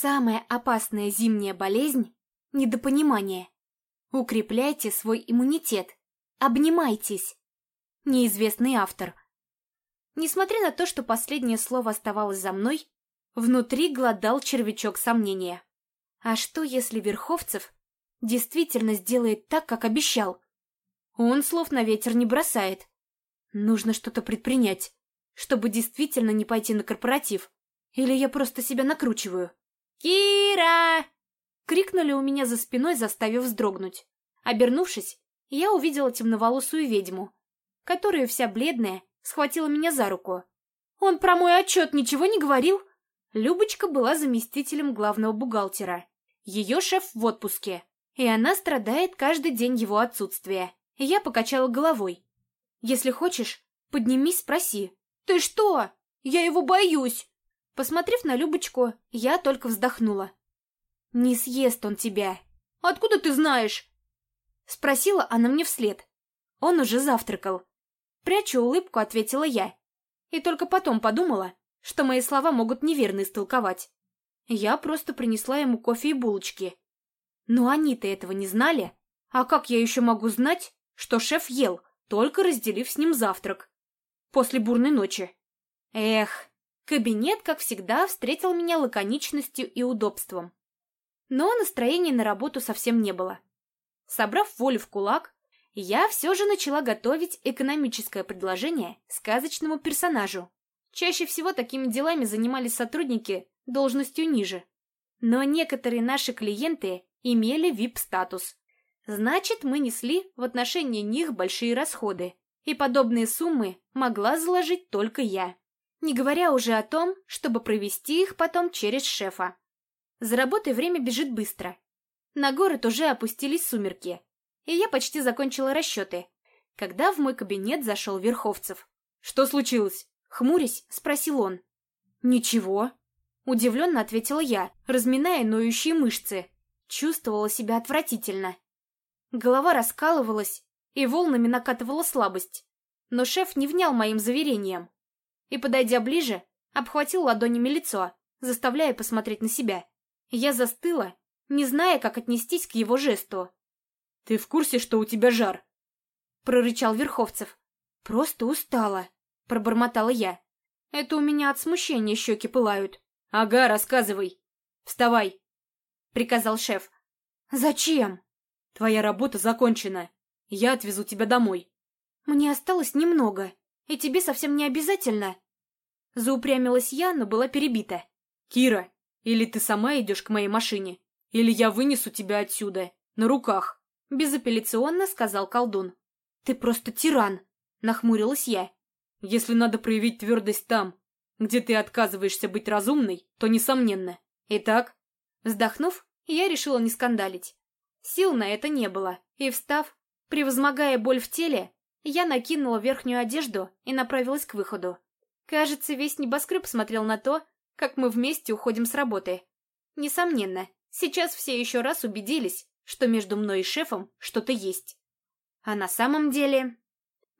Самая опасная зимняя болезнь – недопонимание. Укрепляйте свой иммунитет. Обнимайтесь. Неизвестный автор. Несмотря на то, что последнее слово оставалось за мной, внутри глодал червячок сомнения. А что, если Верховцев действительно сделает так, как обещал? Он слов на ветер не бросает. Нужно что-то предпринять, чтобы действительно не пойти на корпоратив. Или я просто себя накручиваю. «Кира!» Крикнули у меня за спиной, заставив вздрогнуть. Обернувшись, я увидела темноволосую ведьму, которая вся бледная схватила меня за руку. «Он про мой отчет ничего не говорил?» Любочка была заместителем главного бухгалтера. Ее шеф в отпуске, и она страдает каждый день его отсутствия. я покачала головой. «Если хочешь, поднимись, спроси». «Ты что? Я его боюсь!» Посмотрев на Любочку, я только вздохнула. «Не съест он тебя». «Откуда ты знаешь?» Спросила она мне вслед. Он уже завтракал. Прячу улыбку, ответила я. И только потом подумала, что мои слова могут неверно истолковать. Я просто принесла ему кофе и булочки. Но они-то этого не знали. А как я еще могу знать, что шеф ел, только разделив с ним завтрак? После бурной ночи. Эх, кабинет, как всегда, встретил меня лаконичностью и удобством. Но настроения на работу совсем не было. Собрав волю в кулак, я все же начала готовить экономическое предложение сказочному персонажу. Чаще всего такими делами занимались сотрудники должностью ниже. Но некоторые наши клиенты имели VIP-статус. Значит, мы несли в отношении них большие расходы, и подобные суммы могла заложить только я. Не говоря уже о том, чтобы провести их потом через шефа. За работой время бежит быстро. На город уже опустились сумерки, и я почти закончила расчеты, когда в мой кабинет зашел Верховцев. «Что случилось?» Хмурясь, спросил он. «Ничего», — удивленно ответила я, разминая ноющие мышцы. Чувствовала себя отвратительно. Голова раскалывалась, и волнами накатывала слабость. Но шеф не внял моим заверениям. И, подойдя ближе, обхватил ладонями лицо, заставляя посмотреть на себя. Я застыла, не зная, как отнестись к его жесту. «Ты в курсе, что у тебя жар?» — прорычал Верховцев. «Просто устала», — пробормотала я. «Это у меня от смущения щеки пылают». «Ага, рассказывай. Вставай», — приказал шеф. «Зачем?» «Твоя работа закончена. Я отвезу тебя домой». «Мне осталось немного, и тебе совсем не обязательно». Заупрямилась я, но была перебита. «Кира, или ты сама идешь к моей машине, или я вынесу тебя отсюда, на руках», — безапелляционно сказал колдун. «Ты просто тиран», — нахмурилась я. «Если надо проявить твердость там, где ты отказываешься быть разумной, то несомненно. Итак...» Вздохнув, я решила не скандалить. Сил на это не было, и, встав, превозмогая боль в теле, я накинула верхнюю одежду и направилась к выходу. Кажется, весь небоскреб смотрел на то, как мы вместе уходим с работы. Несомненно, сейчас все еще раз убедились, что между мной и шефом что-то есть. А на самом деле...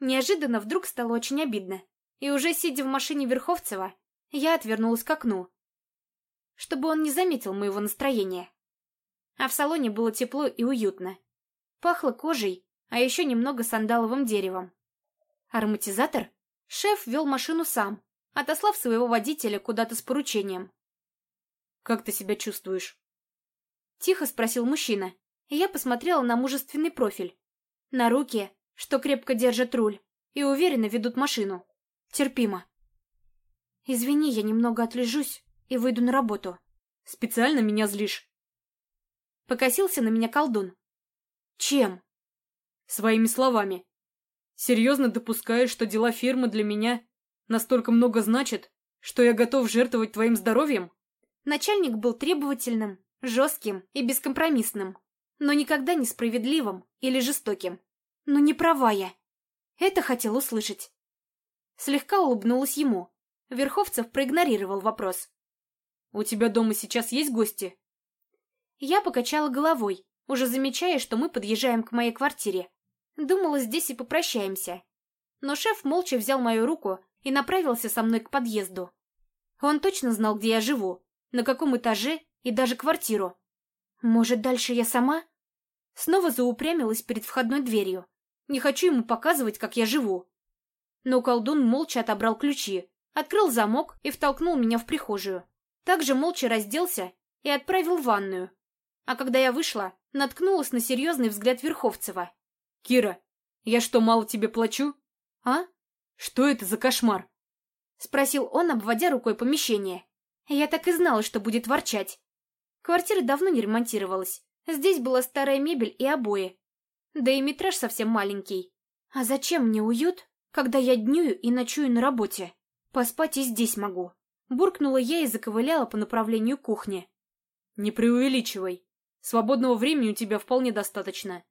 Неожиданно вдруг стало очень обидно. И уже сидя в машине Верховцева, я отвернулась к окну, чтобы он не заметил моего настроения. А в салоне было тепло и уютно. Пахло кожей, а еще немного сандаловым деревом. Ароматизатор? Шеф вел машину сам, отослав своего водителя куда-то с поручением. «Как ты себя чувствуешь?» Тихо спросил мужчина, и я посмотрела на мужественный профиль. На руки, что крепко держат руль, и уверенно ведут машину. Терпимо. «Извини, я немного отлежусь и выйду на работу. Специально меня злишь?» Покосился на меня колдун. «Чем?» «Своими словами. Серьезно допускаешь, что дела фирмы для меня Настолько много значит, что я готов жертвовать твоим здоровьем? Начальник был требовательным, жестким и бескомпромиссным, но никогда не справедливым или жестоким. Но не права я. Это хотел услышать. Слегка улыбнулась ему. Верховцев проигнорировал вопрос. «У тебя дома сейчас есть гости?» Я покачала головой, уже замечая, что мы подъезжаем к моей квартире. Думала, здесь и попрощаемся. Но шеф молча взял мою руку и направился со мной к подъезду. Он точно знал, где я живу, на каком этаже и даже квартиру. Может, дальше я сама? Снова заупрямилась перед входной дверью. Не хочу ему показывать, как я живу. Но колдун молча отобрал ключи, открыл замок и втолкнул меня в прихожую. Также молча разделся и отправил в ванную. А когда я вышла, наткнулась на серьезный взгляд Верховцева. «Кира, я что, мало тебе плачу?» «А?» «Что это за кошмар?» Спросил он, обводя рукой помещение. Я так и знала, что будет ворчать. Квартира давно не ремонтировалась. Здесь была старая мебель и обои. Да и метраж совсем маленький. А зачем мне уют, когда я днюю и ночую на работе? Поспать и здесь могу. Буркнула я и заковыляла по направлению кухни. Не преувеличивай. Свободного времени у тебя вполне достаточно.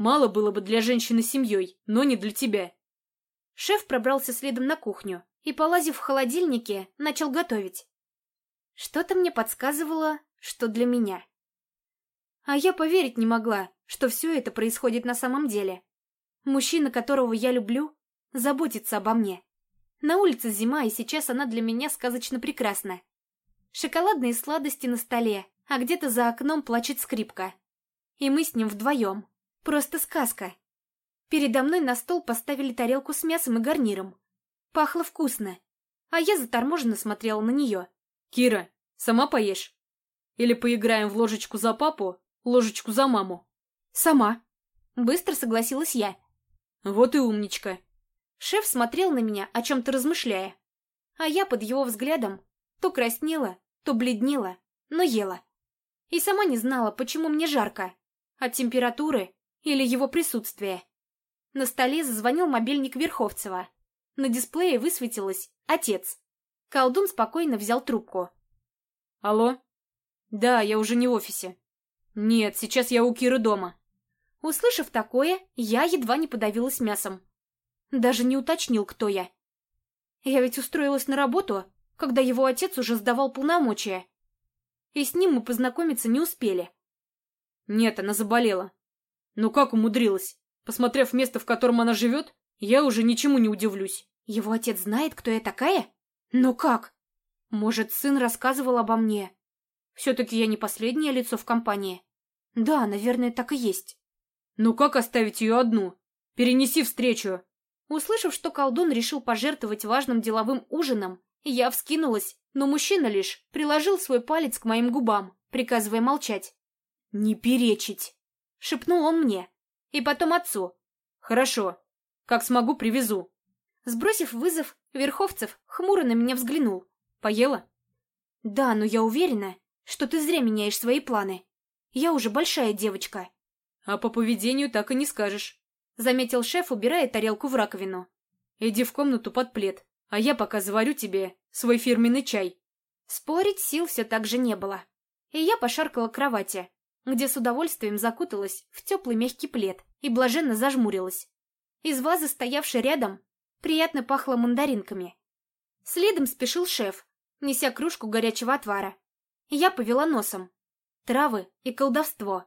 Мало было бы для женщины семьей, но не для тебя. Шеф пробрался следом на кухню и, полазив в холодильнике, начал готовить. Что-то мне подсказывало, что для меня. А я поверить не могла, что все это происходит на самом деле. Мужчина, которого я люблю, заботится обо мне. На улице зима, и сейчас она для меня сказочно прекрасна. Шоколадные сладости на столе, а где-то за окном плачет скрипка. И мы с ним вдвоем. Просто сказка. Передо мной на стол поставили тарелку с мясом и гарниром. Пахло вкусно. А я заторможенно смотрела на нее. «Кира, сама поешь? Или поиграем в ложечку за папу, ложечку за маму?» «Сама». Быстро согласилась я. «Вот и умничка». Шеф смотрел на меня, о чем-то размышляя. А я под его взглядом то краснела, то бледнела, но ела. И сама не знала, почему мне жарко. От температуры или его присутствия. На столе зазвонил мобильник Верховцева. На дисплее высветилось «Отец». Колдун спокойно взял трубку. «Алло?» «Да, я уже не в офисе». «Нет, сейчас я у Киры дома». Услышав такое, я едва не подавилась мясом. Даже не уточнил, кто я. Я ведь устроилась на работу, когда его отец уже сдавал полномочия. И с ним мы познакомиться не успели. Нет, она заболела. Ну как умудрилась? Посмотрев место, в котором она живет, я уже ничему не удивлюсь. Его отец знает, кто я такая? Но как? Может, сын рассказывал обо мне? Все-таки я не последнее лицо в компании. Да, наверное, так и есть. Ну как оставить ее одну? Перенеси встречу. Услышав, что колдун решил пожертвовать важным деловым ужином, я вскинулась, но мужчина лишь приложил свой палец к моим губам, приказывая молчать. «Не перечить!» — шепнул он мне. И потом отцу. «Хорошо. Как смогу, привезу». Сбросив вызов, Верховцев хмуро на меня взглянул. «Поела?» «Да, но я уверена, что ты зря меняешь свои планы. Я уже большая девочка». «А по поведению так и не скажешь», — заметил шеф, убирая тарелку в раковину. «Иди в комнату под плед, а я пока заварю тебе свой фирменный чай». Спорить сил все так же не было. И я пошаркала к кровати, где с удовольствием закуталась в теплый мягкий плед и блаженно зажмурилась. Из вазы, стоявшей рядом, приятно пахло мандаринками. Следом спешил шеф, неся кружку горячего отвара. Я повела носом. Травы и колдовство.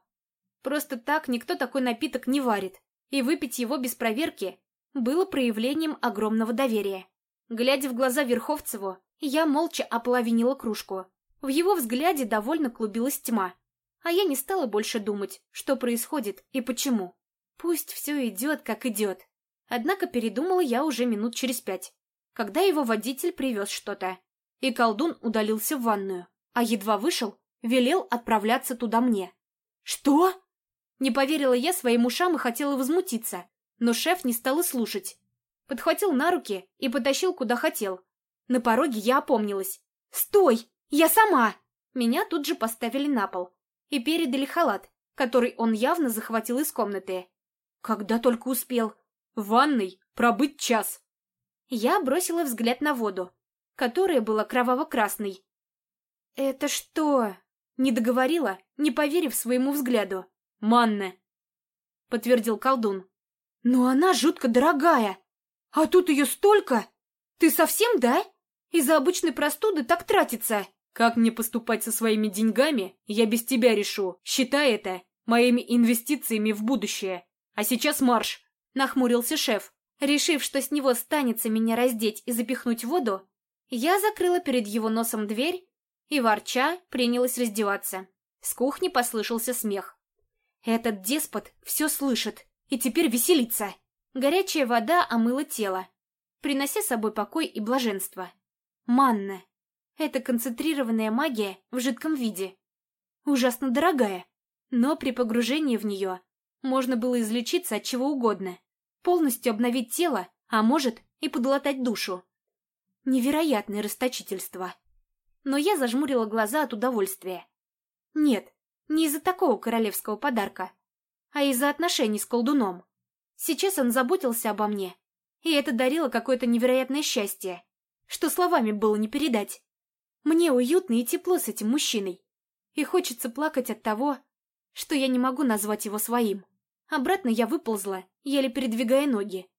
Просто так никто такой напиток не варит, и выпить его без проверки было проявлением огромного доверия. Глядя в глаза Верховцеву, я молча ополовинила кружку. В его взгляде довольно клубилась тьма, а я не стала больше думать, что происходит и почему. Пусть все идет, как идет. Однако передумала я уже минут через пять, когда его водитель привез что-то. И колдун удалился в ванную, а едва вышел, велел отправляться туда мне. «Что?» Не поверила я своим ушам и хотела возмутиться, но шеф не стал и слушать. Подхватил на руки и потащил куда хотел. На пороге я опомнилась. «Стой! Я сама!» Меня тут же поставили на пол и передали халат, который он явно захватил из комнаты. Когда только успел. В ванной пробыть час. Я бросила взгляд на воду, которая была кроваво-красной. «Это что?» Не договорила, не поверив своему взгляду. «Манна», — подтвердил колдун. «Но она жутко дорогая. А тут ее столько. Ты совсем, да? Из-за обычной простуды так тратится». Как мне поступать со своими деньгами, я без тебя решу. Считай это моими инвестициями в будущее. А сейчас марш!» — нахмурился шеф. Решив, что с него станется меня раздеть и запихнуть в воду, я закрыла перед его носом дверь И ворча принялась раздеваться. С кухни послышался смех. Этот деспот все слышит и теперь веселится. Горячая вода омыла тело, принося с собой покой и блаженство. Манна. Это концентрированная магия в жидком виде. Ужасно дорогая, но при погружении в нее можно было излечиться от чего угодно, полностью обновить тело, а может и подлатать душу. Невероятное расточительство. Но я зажмурила глаза от удовольствия. Нет, не из-за такого королевского подарка, а из-за отношений с колдуном. Сейчас он заботился обо мне, и это дарило какое-то невероятное счастье, что словами было не передать. Мне уютно и тепло с этим мужчиной, и хочется плакать от того, что я не могу назвать его своим. Обратно я выползла, еле передвигая ноги,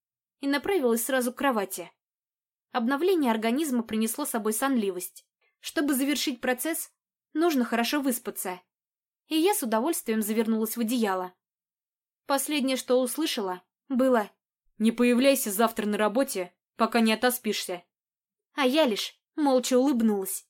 и направилась сразу к кровати. Обновление организма принесло с собой сонливость. Чтобы завершить процесс, нужно хорошо выспаться. И я с удовольствием завернулась в одеяло. Последнее, что услышала, было «Не появляйся завтра на работе, пока не отоспишься». А я лишь молча улыбнулась.